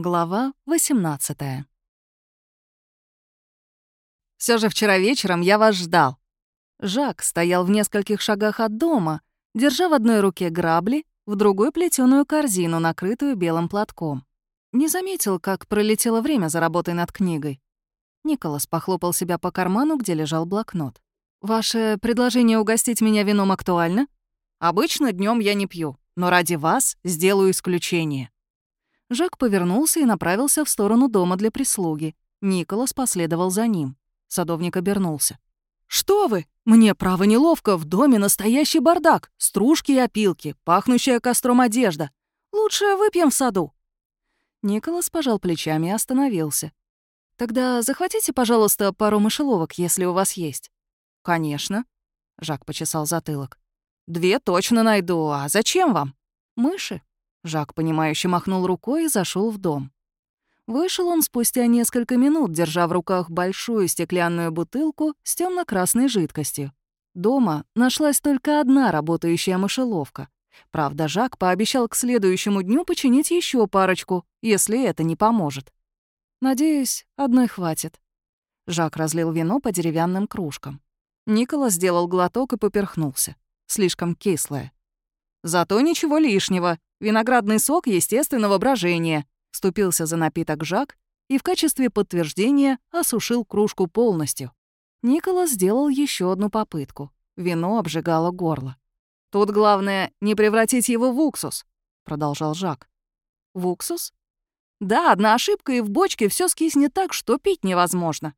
Глава 18 Все же вчера вечером я вас ждал. Жак стоял в нескольких шагах от дома, держа в одной руке грабли, в другой — плетеную корзину, накрытую белым платком. Не заметил, как пролетело время за работой над книгой. Николас похлопал себя по карману, где лежал блокнот. «Ваше предложение угостить меня вином актуально? Обычно днем я не пью, но ради вас сделаю исключение». Жак повернулся и направился в сторону дома для прислуги. Николас последовал за ним. Садовник обернулся. «Что вы? Мне, право, неловко. В доме настоящий бардак. Стружки и опилки, пахнущая костром одежда. Лучше выпьем в саду». Николас пожал плечами и остановился. «Тогда захватите, пожалуйста, пару мышеловок, если у вас есть». «Конечно», — Жак почесал затылок. «Две точно найду. А зачем вам?» «Мыши», Жак, понимающе махнул рукой и зашел в дом. Вышел он спустя несколько минут, держа в руках большую стеклянную бутылку с темно красной жидкостью. Дома нашлась только одна работающая мышеловка. Правда, Жак пообещал к следующему дню починить еще парочку, если это не поможет. «Надеюсь, одной хватит». Жак разлил вино по деревянным кружкам. Никола сделал глоток и поперхнулся. Слишком кислое. «Зато ничего лишнего», Виноградный сок естественного брожения», — вступился за напиток Жак и в качестве подтверждения осушил кружку полностью. Николас сделал еще одну попытку. Вино обжигало горло. «Тут главное не превратить его в уксус», — продолжал Жак. «В уксус?» «Да, одна ошибка, и в бочке все скиснет так, что пить невозможно».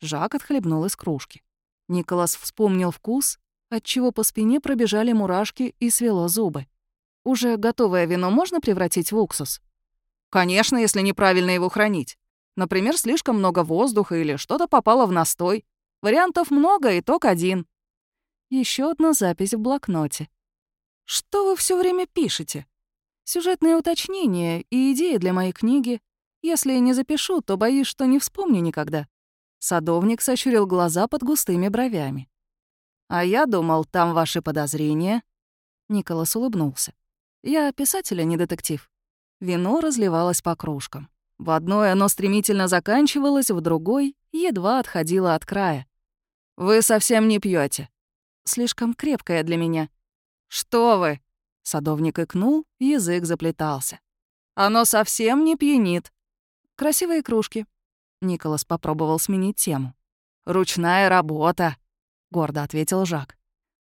Жак отхлебнул из кружки. Николас вспомнил вкус, отчего по спине пробежали мурашки и свело зубы. Уже готовое вино можно превратить в уксус? Конечно, если неправильно его хранить. Например, слишком много воздуха или что-то попало в настой. Вариантов много, итог один. Еще одна запись в блокноте. Что вы все время пишете? Сюжетные уточнения и идеи для моей книги. Если не запишу, то боюсь, что не вспомню никогда. Садовник сощурил глаза под густыми бровями. «А я думал, там ваши подозрения». Николас улыбнулся. Я писатель, а не детектив. Вино разливалось по кружкам. В одной оно стремительно заканчивалось, в другой едва отходило от края. «Вы совсем не пьете. Слишком крепкое для меня». «Что вы?» Садовник икнул, язык заплетался. «Оно совсем не пьянит». «Красивые кружки». Николас попробовал сменить тему. «Ручная работа», — гордо ответил Жак.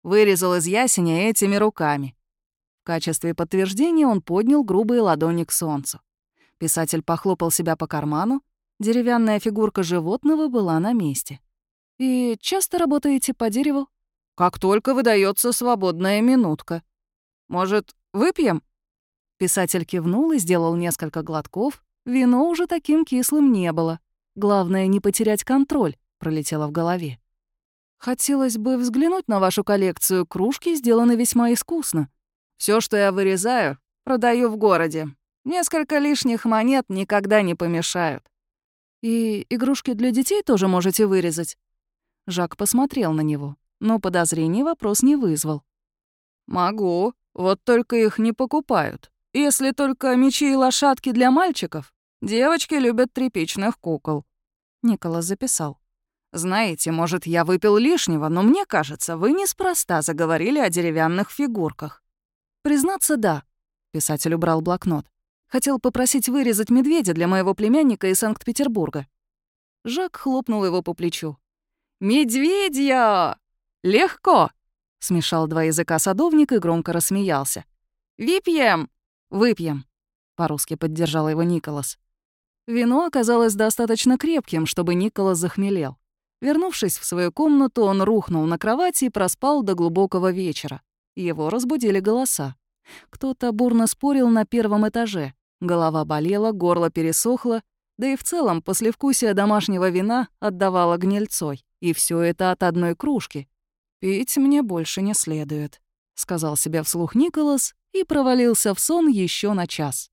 «Вырезал из ясеня этими руками качестве подтверждения он поднял грубые ладони к солнцу. Писатель похлопал себя по карману, деревянная фигурка животного была на месте. «И часто работаете по дереву?» «Как только выдается свободная минутка. Может, выпьем?» Писатель кивнул и сделал несколько глотков. Вино уже таким кислым не было. Главное, не потерять контроль, пролетело в голове. «Хотелось бы взглянуть на вашу коллекцию. Кружки сделаны весьма искусно. Все, что я вырезаю, продаю в городе. Несколько лишних монет никогда не помешают. И игрушки для детей тоже можете вырезать? Жак посмотрел на него, но подозрений вопрос не вызвал. Могу, вот только их не покупают. Если только мечи и лошадки для мальчиков. Девочки любят тряпичных кукол. Николас записал. «Знаете, может, я выпил лишнего, но мне кажется, вы неспроста заговорили о деревянных фигурках. «Признаться, да». Писатель убрал блокнот. «Хотел попросить вырезать медведя для моего племянника из Санкт-Петербурга». Жак хлопнул его по плечу. «Медведя! Легко!» Смешал два языка садовник и громко рассмеялся. «Выпьем!» «Выпьем!» По-русски поддержал его Николас. Вино оказалось достаточно крепким, чтобы Николас захмелел. Вернувшись в свою комнату, он рухнул на кровати и проспал до глубокого вечера. Его разбудили голоса. Кто-то бурно спорил на первом этаже. Голова болела, горло пересохло, да и в целом послевкусие домашнего вина отдавало гнильцой. И все это от одной кружки. «Пить мне больше не следует», — сказал себе вслух Николас и провалился в сон еще на час.